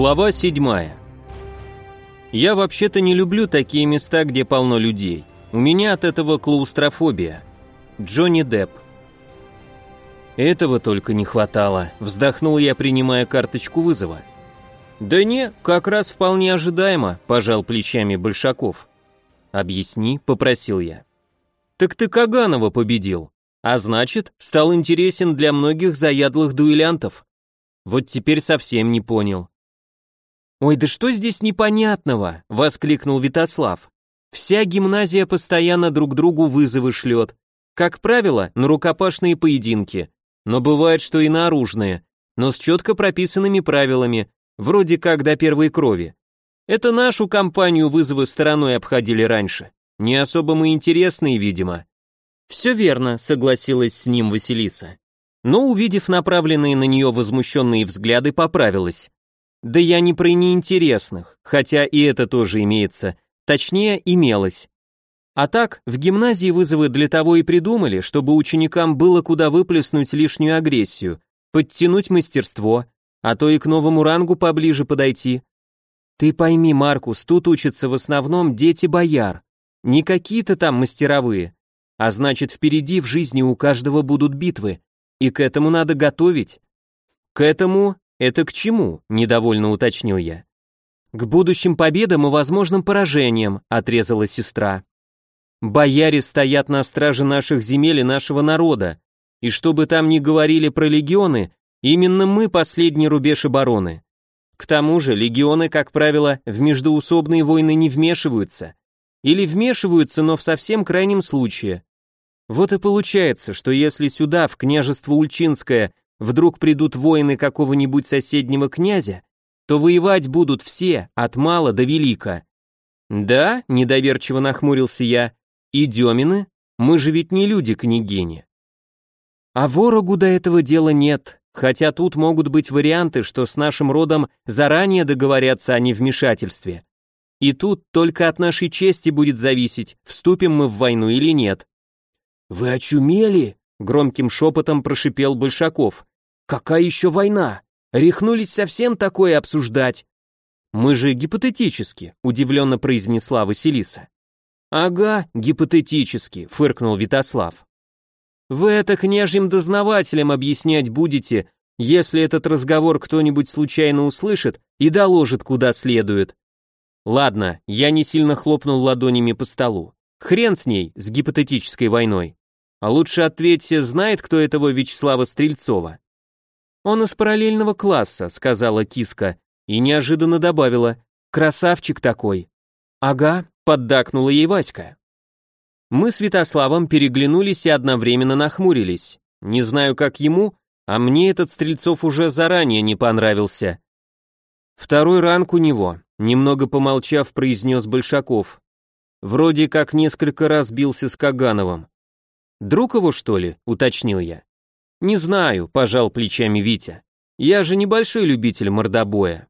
Глава 7. Я вообще-то не люблю такие места, где полно людей. У меня от этого клаустрофобия. Джонни Депп. Этого только не хватало, вздохнул я, принимая карточку вызова. Да не, как раз вполне ожидаемо, пожал плечами Большаков. Объясни, попросил я. Так ты Каганова победил, а значит, стал интересен для многих заядлых дуэлянтов. Вот теперь совсем не понял. «Ой, да что здесь непонятного?» — воскликнул Витослав. «Вся гимназия постоянно друг другу вызовы шлет. Как правило, на рукопашные поединки. Но бывает, что и на оружные, но с четко прописанными правилами, вроде как до первой крови. Это нашу компанию вызовы стороной обходили раньше. Не особо мы интересные, видимо». «Все верно», — согласилась с ним Василиса. Но, увидев направленные на нее возмущенные взгляды, поправилась. Да я не про неинтересных, хотя и это тоже имеется, точнее имелось. А так, в гимназии вызовы для того и придумали, чтобы ученикам было куда выплеснуть лишнюю агрессию, подтянуть мастерство, а то и к новому рангу поближе подойти. Ты пойми, Маркус, тут учатся в основном дети бояр, не какие-то там мастеровые, а значит впереди в жизни у каждого будут битвы, и к этому надо готовить. К этому «Это к чему?» – недовольно уточнил я. «К будущим победам и возможным поражениям», – отрезала сестра. «Бояре стоят на страже наших земель и нашего народа, и что бы там ни говорили про легионы, именно мы последний рубеж обороны. К тому же легионы, как правило, в междоусобные войны не вмешиваются. Или вмешиваются, но в совсем крайнем случае. Вот и получается, что если сюда, в княжество Ульчинское, вдруг придут воины какого-нибудь соседнего князя, то воевать будут все, от мала до велика. Да, недоверчиво нахмурился я, и Демины, мы же ведь не люди, княгиня. А ворогу до этого дела нет, хотя тут могут быть варианты, что с нашим родом заранее договорятся о невмешательстве. И тут только от нашей чести будет зависеть, вступим мы в войну или нет. «Вы очумели?» — громким шепотом прошипел Большаков. Какая еще война? Рехнулись совсем такое обсуждать? Мы же гипотетически, удивленно произнесла Василиса. Ага, гипотетически, фыркнул Витослав. Вы это княжьим дознавателям объяснять будете, если этот разговор кто-нибудь случайно услышит и доложит куда следует. Ладно, я не сильно хлопнул ладонями по столу. Хрен с ней, с гипотетической войной. А лучше ответьте, знает кто этого Вячеслава Стрельцова? «Он из параллельного класса», — сказала киска, и неожиданно добавила, «красавчик такой». «Ага», — поддакнула ей Васька. Мы с Святославом переглянулись и одновременно нахмурились. Не знаю, как ему, а мне этот Стрельцов уже заранее не понравился. Второй ранг у него, немного помолчав, произнес Большаков. Вроде как несколько раз бился с Кагановым. «Друг его, что ли?» — уточнил я. «Не знаю», – пожал плечами Витя. «Я же небольшой любитель мордобоя».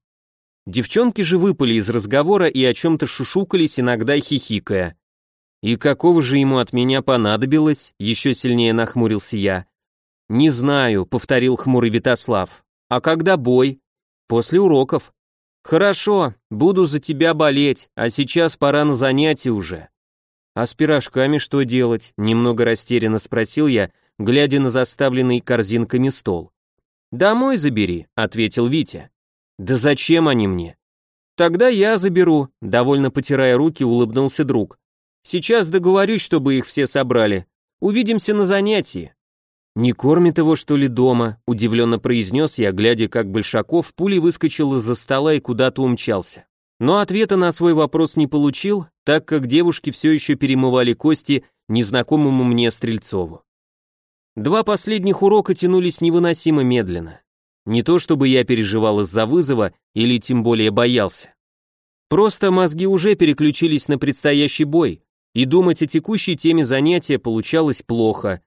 Девчонки же выпали из разговора и о чем-то шушукались, иногда хихикая. «И какого же ему от меня понадобилось?» – еще сильнее нахмурился я. «Не знаю», – повторил хмурый Витослав. «А когда бой?» «После уроков». «Хорошо, буду за тебя болеть, а сейчас пора на занятия уже». «А с пирожками что делать?» – немного растерянно спросил я, глядя на заставленный корзинками стол. «Домой забери», — ответил Витя. «Да зачем они мне?» «Тогда я заберу», — довольно потирая руки, улыбнулся друг. «Сейчас договорюсь, чтобы их все собрали. Увидимся на занятии». «Не кормит его, что ли, дома?» – удивленно произнес я, глядя, как Большаков пулей выскочил из-за стола и куда-то умчался. Но ответа на свой вопрос не получил, так как девушки все еще перемывали кости незнакомому мне Стрельцову. Два последних урока тянулись невыносимо медленно. Не то чтобы я переживал из-за вызова или тем более боялся. Просто мозги уже переключились на предстоящий бой, и думать о текущей теме занятия получалось плохо.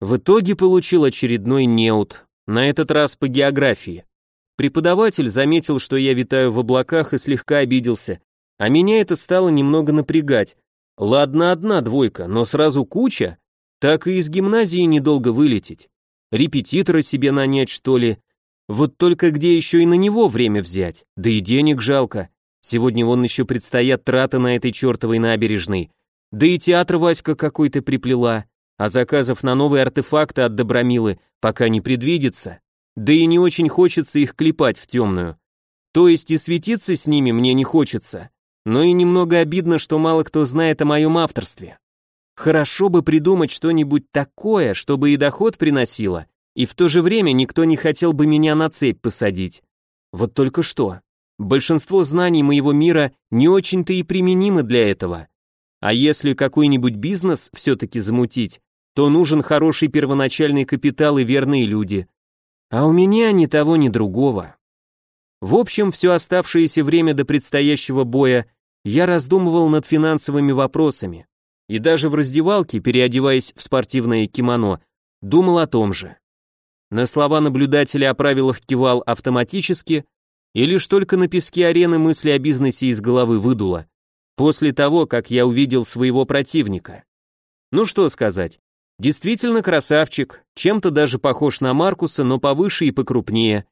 В итоге получил очередной неуд, на этот раз по географии. Преподаватель заметил, что я витаю в облаках и слегка обиделся, а меня это стало немного напрягать. Ладно, одна двойка, но сразу куча, так и из гимназии недолго вылететь. Репетитора себе нанять, что ли? Вот только где еще и на него время взять? Да и денег жалко. Сегодня вон еще предстоят траты на этой чертовой набережной. Да и театр Васька какой-то приплела, а заказов на новые артефакты от Добромилы пока не предвидится. Да и не очень хочется их клепать в темную. То есть и светиться с ними мне не хочется. Но и немного обидно, что мало кто знает о моем авторстве. Хорошо бы придумать что-нибудь такое, чтобы и доход приносило, и в то же время никто не хотел бы меня на цепь посадить. Вот только что. Большинство знаний моего мира не очень-то и применимы для этого. А если какой-нибудь бизнес все-таки замутить, то нужен хороший первоначальный капитал и верные люди. А у меня ни того, ни другого. В общем, все оставшееся время до предстоящего боя я раздумывал над финансовыми вопросами. И даже в раздевалке, переодеваясь в спортивное кимоно, думал о том же. На слова наблюдателя о правилах кивал автоматически, и лишь только на песке арены мысли о бизнесе из головы выдуло, после того, как я увидел своего противника. Ну что сказать, действительно красавчик, чем-то даже похож на Маркуса, но повыше и покрупнее,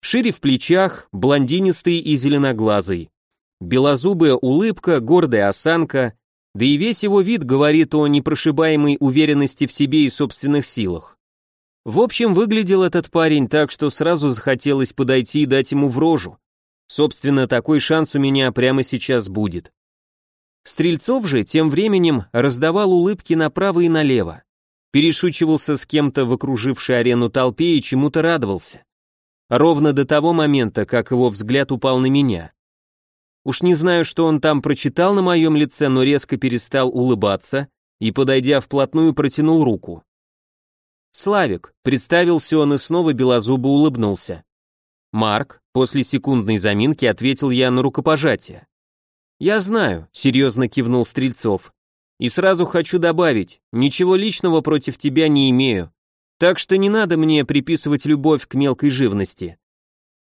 шире в плечах, блондинистый и зеленоглазый. Белозубая улыбка, гордая осанка, да и весь его вид говорит о непрошибаемой уверенности в себе и собственных силах. В общем, выглядел этот парень так, что сразу захотелось подойти и дать ему в рожу. Собственно, такой шанс у меня прямо сейчас будет. Стрельцов же тем временем раздавал улыбки направо и налево. Перешучивался с кем-то в окружившей арену толпе и чему-то радовался. Ровно до того момента, как его взгляд упал на меня. Уж не знаю, что он там прочитал на моем лице, но резко перестал улыбаться и, подойдя вплотную, протянул руку. «Славик», — представился он и снова белозубо улыбнулся. «Марк», — после секундной заминки ответил я на рукопожатие. «Я знаю», — серьезно кивнул Стрельцов. «И сразу хочу добавить, ничего личного против тебя не имею, так что не надо мне приписывать любовь к мелкой живности».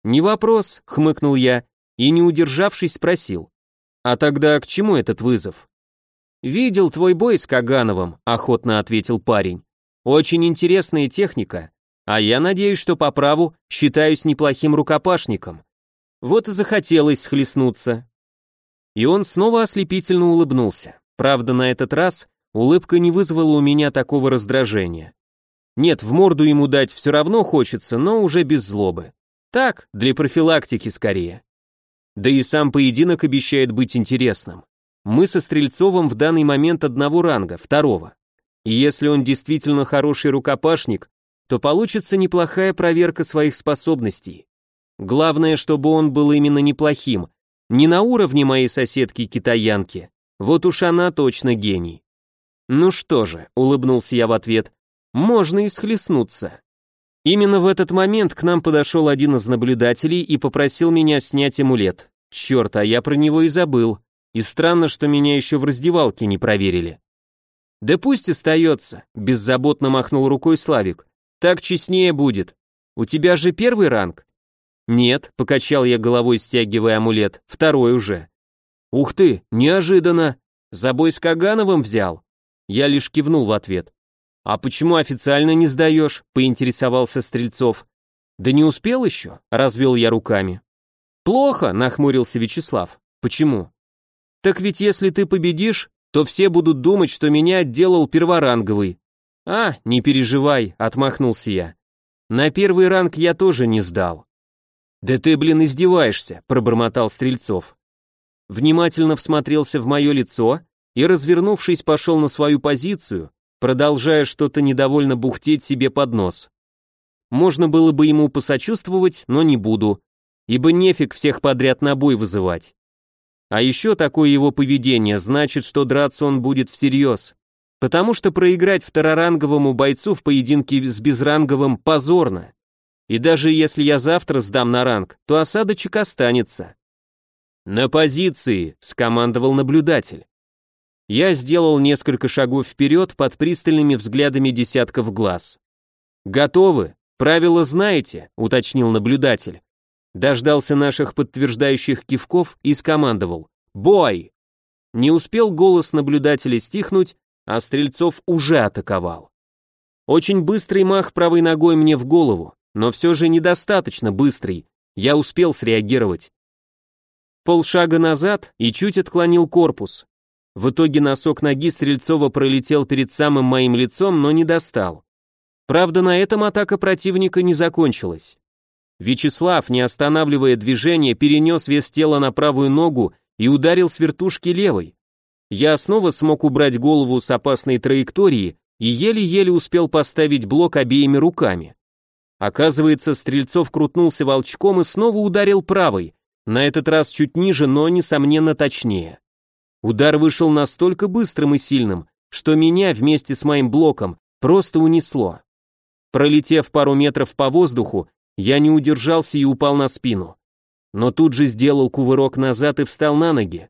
«Не вопрос», — хмыкнул я и, не удержавшись, спросил. «А тогда к чему этот вызов?» «Видел твой бой с Кагановым», — охотно ответил парень. Очень интересная техника, а я надеюсь, что по праву считаюсь неплохим рукопашником. Вот и захотелось схлестнуться. И он снова ослепительно улыбнулся. Правда, на этот раз улыбка не вызвала у меня такого раздражения. Нет, в морду ему дать все равно хочется, но уже без злобы. Так, для профилактики скорее. Да и сам поединок обещает быть интересным. Мы со Стрельцовым в данный момент одного ранга, второго. И если он действительно хороший рукопашник, то получится неплохая проверка своих способностей. Главное, чтобы он был именно неплохим, не на уровне моей соседки-китаянки. Вот уж она точно гений. Ну что же, улыбнулся я в ответ, можно и схлестнуться. Именно в этот момент к нам подошел один из наблюдателей и попросил меня снять амулет. Черт, а я про него и забыл. И странно, что меня еще в раздевалке не проверили. «Да пусть остается», — беззаботно махнул рукой Славик. «Так честнее будет. У тебя же первый ранг?» «Нет», — покачал я головой, стягивая амулет, — «второй уже». «Ух ты, неожиданно! За бой с Кагановым взял?» Я лишь кивнул в ответ. «А почему официально не сдаешь?» — поинтересовался Стрельцов. «Да не успел еще?» — развел я руками. «Плохо», — нахмурился Вячеслав. «Почему?» «Так ведь если ты победишь, то все будут думать, что меня отделал перворанговый. А, не переживай, отмахнулся я. На первый ранг я тоже не сдал. Да ты, блин, издеваешься, пробормотал Стрельцов. Внимательно всмотрелся в мое лицо и, развернувшись, пошел на свою позицию, продолжая что-то недовольно бухтеть себе под нос. Можно было бы ему посочувствовать, но не буду, ибо нефиг всех подряд на бой вызывать. А еще такое его поведение значит, что драться он будет всерьез. Потому что проиграть второранговому бойцу в поединке с безранговым позорно. И даже если я завтра сдам на ранг, то осадочек останется. «На позиции!» — скомандовал наблюдатель. Я сделал несколько шагов вперед под пристальными взглядами десятков глаз. «Готовы? Правила знаете?» — уточнил наблюдатель дождался наших подтверждающих кивков и скомандовал «Бой!». Не успел голос наблюдателя стихнуть, а Стрельцов уже атаковал. Очень быстрый мах правой ногой мне в голову, но все же недостаточно быстрый. Я успел среагировать. Полшага назад и чуть отклонил корпус. В итоге носок ноги Стрельцова пролетел перед самым моим лицом, но не достал. Правда, на этом атака противника не закончилась. Вячеслав, не останавливая движение, перенес вес тела на правую ногу и ударил с вертушки левой. Я снова смог убрать голову с опасной траектории и еле-еле успел поставить блок обеими руками. Оказывается, Стрельцов крутнулся волчком и снова ударил правой, на этот раз чуть ниже, но, несомненно, точнее. Удар вышел настолько быстрым и сильным, что меня вместе с моим блоком просто унесло. Пролетев пару метров по воздуху, я не удержался и упал на спину. Но тут же сделал кувырок назад и встал на ноги.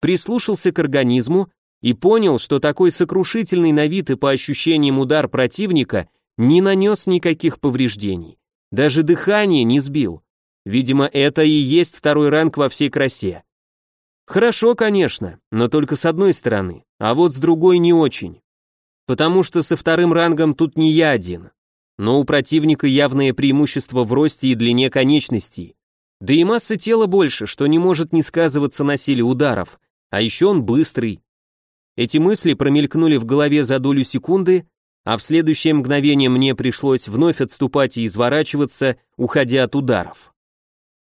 Прислушался к организму и понял, что такой сокрушительный на вид и по ощущениям удар противника не нанес никаких повреждений. Даже дыхание не сбил. Видимо, это и есть второй ранг во всей красе. Хорошо, конечно, но только с одной стороны, а вот с другой не очень. Потому что со вторым рангом тут не я один. Но у противника явное преимущество в росте и длине конечностей. Да и масса тела больше, что не может не сказываться на силе ударов. А еще он быстрый. Эти мысли промелькнули в голове за долю секунды, а в следующее мгновение мне пришлось вновь отступать и изворачиваться, уходя от ударов.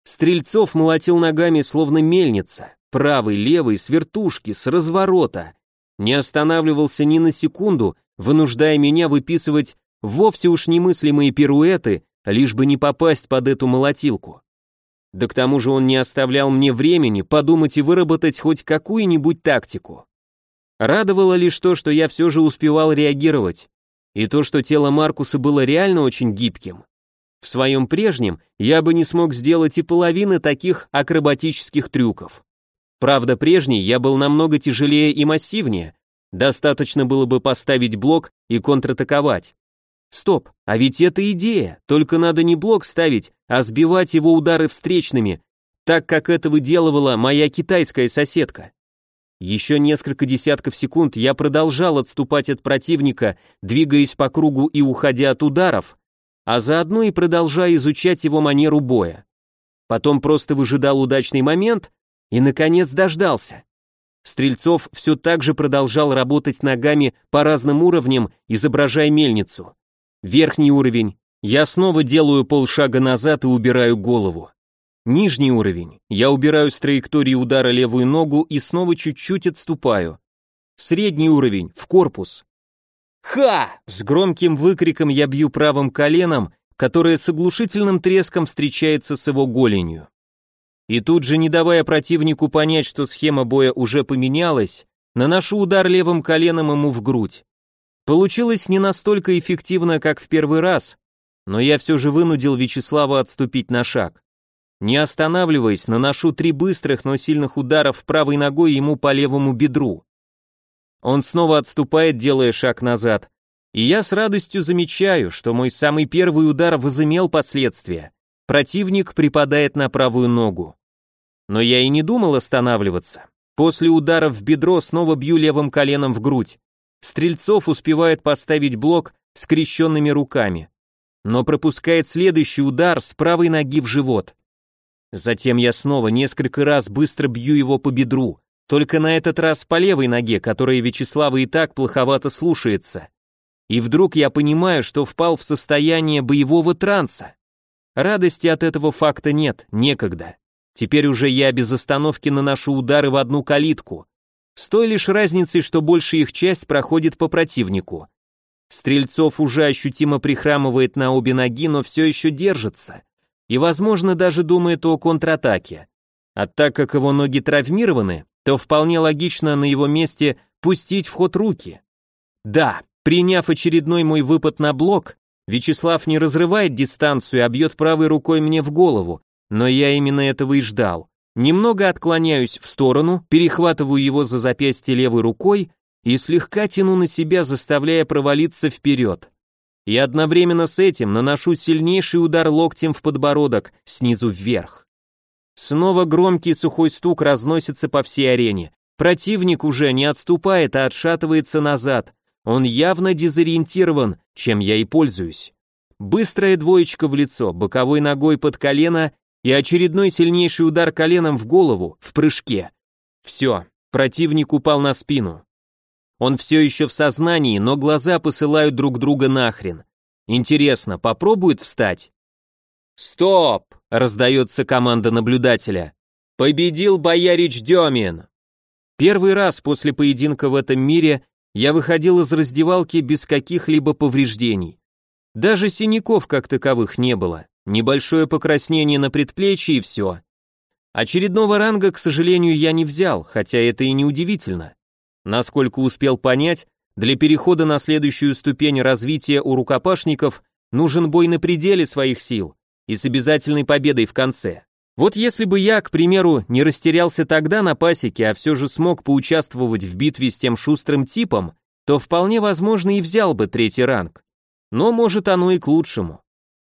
Стрельцов молотил ногами словно мельница, правый, левый, с вертушки, с разворота. Не останавливался ни на секунду, вынуждая меня выписывать вовсе уж немыслимые пируэты, лишь бы не попасть под эту молотилку. Да к тому же он не оставлял мне времени подумать и выработать хоть какую-нибудь тактику. Радовало лишь то, что я все же успевал реагировать, и то, что тело Маркуса было реально очень гибким. В своем прежнем я бы не смог сделать и половины таких акробатических трюков. Правда, прежний я был намного тяжелее и массивнее, достаточно было бы поставить блок и контратаковать. Стоп, а ведь это идея, только надо не блок ставить, а сбивать его удары встречными, так как это выделывала моя китайская соседка. Еще несколько десятков секунд я продолжал отступать от противника, двигаясь по кругу и уходя от ударов, а заодно и продолжая изучать его манеру боя. Потом просто выжидал удачный момент и, наконец, дождался. Стрельцов все так же продолжал работать ногами по разным уровням, изображая мельницу. Верхний уровень. Я снова делаю полшага назад и убираю голову. Нижний уровень. Я убираю с траектории удара левую ногу и снова чуть-чуть отступаю. Средний уровень. В корпус. «Ха!» С громким выкриком я бью правым коленом, которое с оглушительным треском встречается с его голенью. И тут же, не давая противнику понять, что схема боя уже поменялась, наношу удар левым коленом ему в грудь. Получилось не настолько эффективно, как в первый раз, но я все же вынудил Вячеслава отступить на шаг. Не останавливаясь, наношу три быстрых, но сильных ударов правой ногой ему по левому бедру. Он снова отступает, делая шаг назад. И я с радостью замечаю, что мой самый первый удар возымел последствия. Противник припадает на правую ногу. Но я и не думал останавливаться. После удара в бедро снова бью левым коленом в грудь. Стрельцов успевает поставить блок скрещенными руками, но пропускает следующий удар с правой ноги в живот. Затем я снова несколько раз быстро бью его по бедру, только на этот раз по левой ноге, которая Вячеслава и так плоховато слушается. И вдруг я понимаю, что впал в состояние боевого транса. Радости от этого факта нет, некогда. Теперь уже я без остановки наношу удары в одну калитку. С той лишь разницей, что большая их часть проходит по противнику. Стрельцов уже ощутимо прихрамывает на обе ноги, но все еще держится. И, возможно, даже думает о контратаке. А так как его ноги травмированы, то вполне логично на его месте пустить в ход руки. Да, приняв очередной мой выпад на блок, Вячеслав не разрывает дистанцию, а бьет правой рукой мне в голову, но я именно этого и ждал. Немного отклоняюсь в сторону, перехватываю его за запястье левой рукой и слегка тяну на себя, заставляя провалиться вперед. И одновременно с этим наношу сильнейший удар локтем в подбородок, снизу вверх. Снова громкий сухой стук разносится по всей арене. Противник уже не отступает, а отшатывается назад. Он явно дезориентирован, чем я и пользуюсь. быстрая двоечка в лицо, боковой ногой под колено и очередной сильнейший удар коленом в голову, в прыжке. Все, противник упал на спину. Он все еще в сознании, но глаза посылают друг друга нахрен. Интересно, попробует встать? «Стоп!» — раздается команда наблюдателя. «Победил Боярич Демин!» Первый раз после поединка в этом мире я выходил из раздевалки без каких-либо повреждений. Даже синяков как таковых не было. Небольшое покраснение на предплечье и все. Очередного ранга, к сожалению, я не взял, хотя это и не удивительно. Насколько успел понять, для перехода на следующую ступень развития у рукопашников нужен бой на пределе своих сил и с обязательной победой в конце. Вот если бы я, к примеру, не растерялся тогда на пасеке, а все же смог поучаствовать в битве с тем шустрым типом, то вполне возможно и взял бы третий ранг. Но может оно и к лучшему.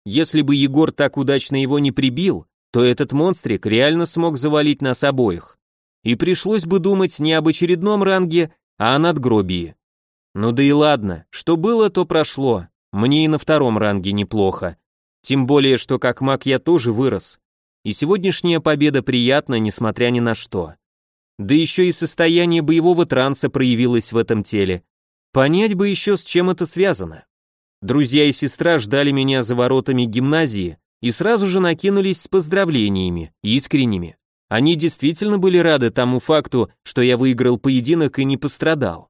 Если бы Егор так удачно его не прибил, то этот монстрик реально смог завалить нас обоих. И пришлось бы думать не об очередном ранге, а о надгробии. Ну да и ладно, что было, то прошло. Мне и на втором ранге неплохо. Тем более, что как маг я тоже вырос. И сегодняшняя победа приятна, несмотря ни на что. Да еще и состояние боевого транса проявилось в этом теле. Понять бы еще, с чем это связано. Друзья и сестра ждали меня за воротами гимназии и сразу же накинулись с поздравлениями, искренними. Они действительно были рады тому факту, что я выиграл поединок и не пострадал.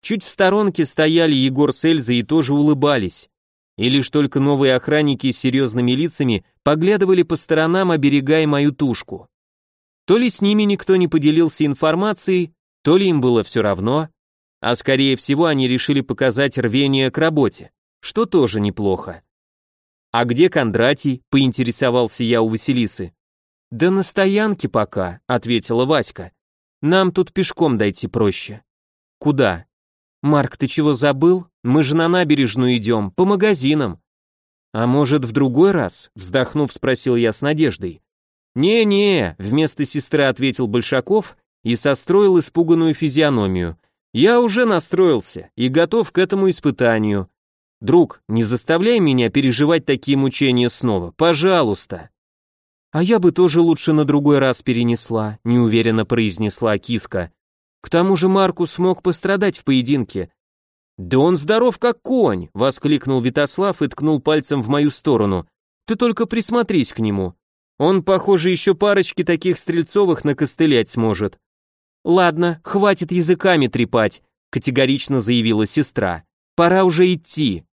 Чуть в сторонке стояли Егор с Эльзой и тоже улыбались. И лишь только новые охранники с серьезными лицами поглядывали по сторонам, оберегая мою тушку. То ли с ними никто не поделился информацией, то ли им было все равно, а скорее всего они решили показать рвение к работе, что тоже неплохо. «А где Кондратий?» – поинтересовался я у Василисы. «Да на стоянке пока», – ответила Васька. «Нам тут пешком дойти проще». «Куда?» «Марк, ты чего забыл? Мы же на набережную идем, по магазинам». «А может, в другой раз?» – вздохнув, спросил я с надеждой. «Не-не», – вместо сестры ответил Большаков и состроил испуганную физиономию. Я уже настроился и готов к этому испытанию. Друг, не заставляй меня переживать такие мучения снова, пожалуйста. А я бы тоже лучше на другой раз перенесла, неуверенно произнесла киска. К тому же Маркус смог пострадать в поединке. Да он здоров как конь, воскликнул Витослав и ткнул пальцем в мою сторону. Ты только присмотрись к нему. Он, похоже, еще парочки таких стрельцовых накостылять сможет. «Ладно, хватит языками трепать», — категорично заявила сестра. «Пора уже идти».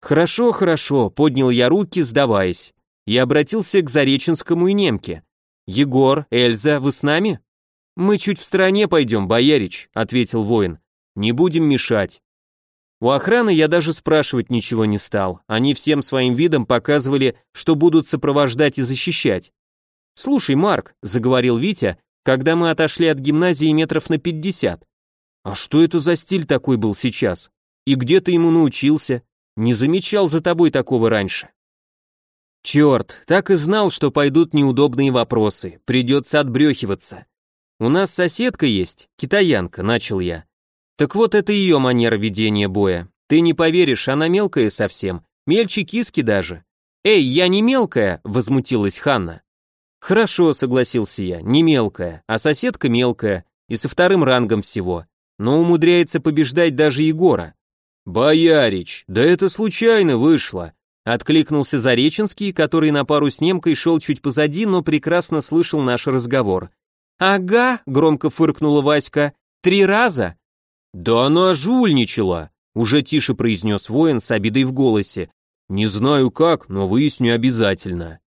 «Хорошо, хорошо», — поднял я руки, сдаваясь. И обратился к Зареченскому и немке. «Егор, Эльза, вы с нами?» «Мы чуть в стороне пойдем, боярич», — ответил воин. «Не будем мешать». У охраны я даже спрашивать ничего не стал. Они всем своим видом показывали, что будут сопровождать и защищать. «Слушай, Марк», — заговорил Витя, когда мы отошли от гимназии метров на 50. А что это за стиль такой был сейчас? И где ты ему научился? Не замечал за тобой такого раньше. Черт, так и знал, что пойдут неудобные вопросы, придется отбрехиваться. У нас соседка есть, китаянка, начал я. Так вот это ее манера ведения боя. Ты не поверишь, она мелкая совсем, мельче киски даже. Эй, я не мелкая, возмутилась Ханна. Хорошо, согласился я, не мелкая, а соседка мелкая, и со вторым рангом всего, но умудряется побеждать даже Егора. Боярич, да это случайно вышло, откликнулся Зареченский, который на пару с немкой шел чуть позади, но прекрасно слышал наш разговор. Ага, громко фыркнула Васька, три раза. Да она жульничала, уже тише произнес воин с обидой в голосе. Не знаю как, но выясню обязательно.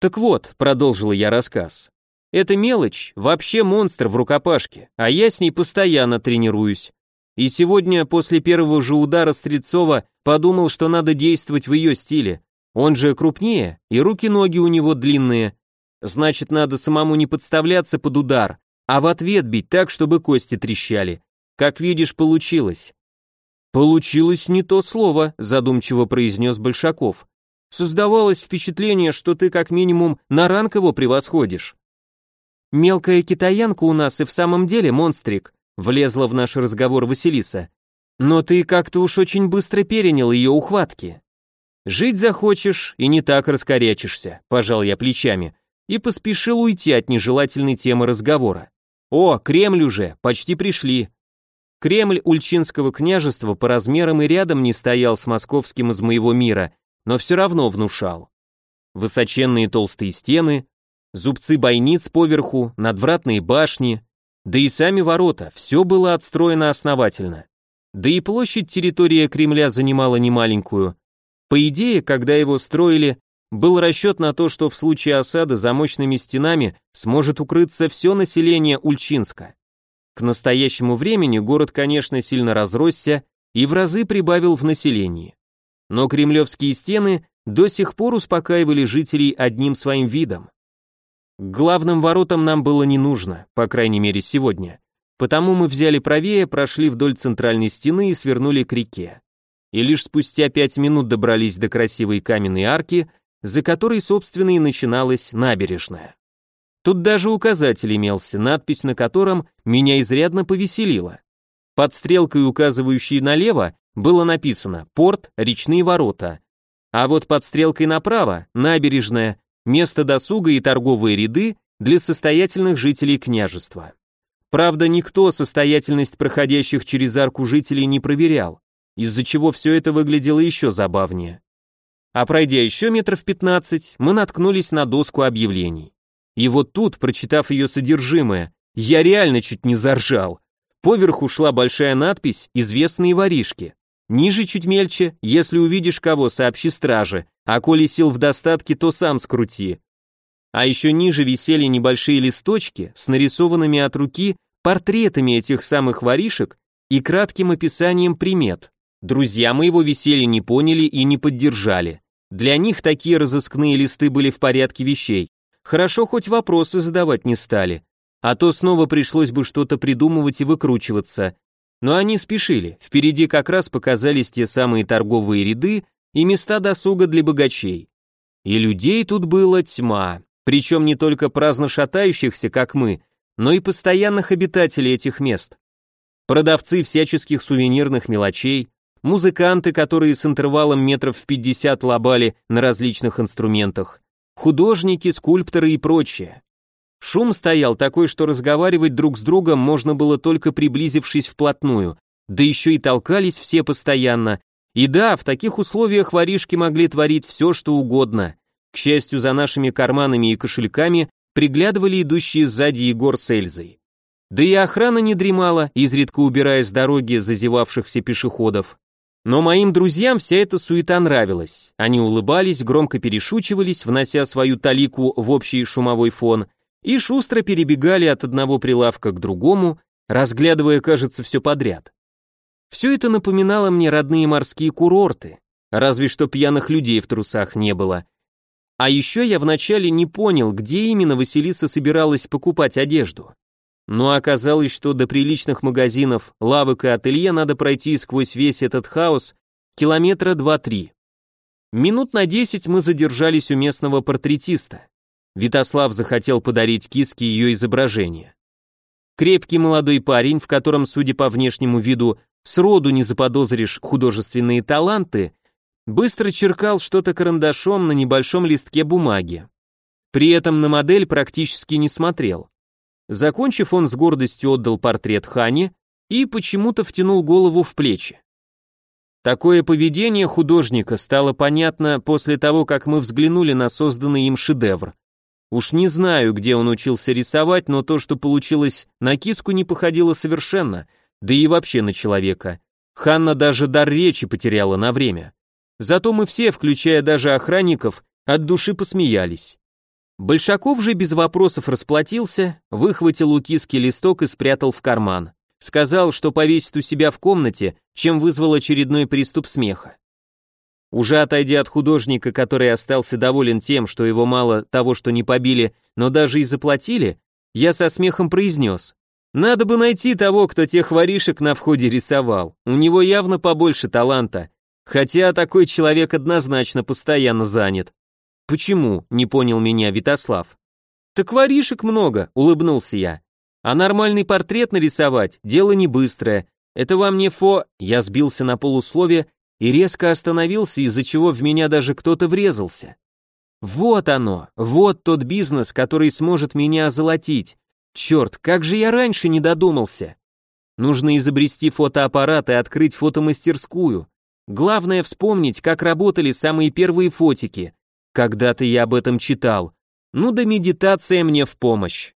Так вот, продолжил я рассказ. Эта мелочь вообще монстр в рукопашке, а я с ней постоянно тренируюсь. И сегодня, после первого же удара Стрельцова, подумал, что надо действовать в ее стиле. Он же крупнее, и руки-ноги у него длинные. Значит, надо самому не подставляться под удар, а в ответ бить так, чтобы кости трещали. Как видишь, получилось. Получилось не то слово, задумчиво произнес Большаков. Создавалось впечатление, что ты как минимум на ранг его превосходишь. Мелкая китаянка у нас и в самом деле монстрик, влезла в наш разговор Василиса. Но ты как-то уж очень быстро перенял ее ухватки. Жить захочешь и не так раскорячишься, пожал я плечами и поспешил уйти от нежелательной темы разговора. О, Кремль уже, почти пришли. Кремль Ульчинского княжества по размерам и рядом не стоял с московским из моего мира, но все равно внушал. Высоченные толстые стены, зубцы бойниц поверху, надвратные башни, да и сами ворота, все было отстроено основательно. Да и площадь территории Кремля занимала немаленькую. По идее, когда его строили, был расчет на то, что в случае осады за мощными стенами сможет укрыться все население Ульчинска. К настоящему времени город, конечно, сильно разросся и в разы прибавил в населении. Но кремлевские стены до сих пор успокаивали жителей одним своим видом. К главным воротам нам было не нужно, по крайней мере сегодня. Потому мы взяли правее, прошли вдоль центральной стены и свернули к реке. И лишь спустя пять минут добрались до красивой каменной арки, за которой, собственно, и начиналась набережная. Тут даже указатель имелся, надпись на котором меня изрядно повеселила. Под стрелкой, указывающей налево, было написано «Порт, речные ворота», а вот под стрелкой направо «Набережная», место досуга и торговые ряды для состоятельных жителей княжества. Правда, никто состоятельность проходящих через арку жителей не проверял, из-за чего все это выглядело еще забавнее. А пройдя еще метров пятнадцать, мы наткнулись на доску объявлений. И вот тут, прочитав ее содержимое, я реально чуть не заржал. Поверху шла большая надпись «Известные воришки». Ниже чуть мельче «Если увидишь кого, сообщи страже, а коли сил в достатке, то сам скрути». А еще ниже висели небольшие листочки с нарисованными от руки портретами этих самых воришек и кратким описанием примет. Друзья моего веселья не поняли и не поддержали. Для них такие разыскные листы были в порядке вещей. Хорошо, хоть вопросы задавать не стали. А то снова пришлось бы что-то придумывать и выкручиваться. Но они спешили, впереди как раз показались те самые торговые ряды и места досуга для богачей. И людей тут было тьма, причем не только праздно шатающихся, как мы, но и постоянных обитателей этих мест. Продавцы всяческих сувенирных мелочей, музыканты, которые с интервалом метров в 50 лобали на различных инструментах, художники, скульпторы и прочее. Шум стоял такой, что разговаривать друг с другом можно было только приблизившись вплотную, да еще и толкались все постоянно. И да, в таких условиях воришки могли творить все, что угодно. К счастью, за нашими карманами и кошельками приглядывали идущие сзади Егор с Эльзой. Да и охрана не дремала, изредка убирая с дороги зазевавшихся пешеходов. Но моим друзьям вся эта суета нравилась. Они улыбались, громко перешучивались, внося свою талику в общий шумовой фон, и шустро перебегали от одного прилавка к другому, разглядывая, кажется, все подряд. Все это напоминало мне родные морские курорты, разве что пьяных людей в трусах не было. А еще я вначале не понял, где именно Василиса собиралась покупать одежду. Но оказалось, что до приличных магазинов, лавок и ателье надо пройти сквозь весь этот хаос километра два-три. Минут на десять мы задержались у местного портретиста. Витослав захотел подарить киске ее изображение. Крепкий молодой парень, в котором, судя по внешнему виду, сроду не заподозришь художественные таланты, быстро черкал что-то карандашом на небольшом листке бумаги. При этом на модель практически не смотрел. Закончив, он с гордостью отдал портрет Хане и почему-то втянул голову в плечи. Такое поведение художника стало понятно после того, как мы взглянули на созданный им шедевр. Уж не знаю, где он учился рисовать, но то, что получилось на киску, не походило совершенно, да и вообще на человека. Ханна даже дар речи потеряла на время. Зато мы все, включая даже охранников, от души посмеялись. Большаков же без вопросов расплатился, выхватил у киски листок и спрятал в карман. Сказал, что повесит у себя в комнате, чем вызвал очередной приступ смеха. Уже отойдя от художника, который остался доволен тем, что его мало того, что не побили, но даже и заплатили, я со смехом произнес. Надо бы найти того, кто тех воришек на входе рисовал. У него явно побольше таланта. Хотя такой человек однозначно постоянно занят. «Почему?» — не понял меня Витослав. «Так воришек много», — улыбнулся я. «А нормальный портрет нарисовать — дело не быстрое. Это вам не фо...» Я сбился на полусловие и резко остановился, из-за чего в меня даже кто-то врезался. Вот оно, вот тот бизнес, который сможет меня озолотить. Черт, как же я раньше не додумался. Нужно изобрести фотоаппарат и открыть фотомастерскую. Главное вспомнить, как работали самые первые фотики. Когда-то я об этом читал. Ну да медитация мне в помощь.